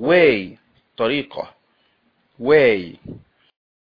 way, torico, way.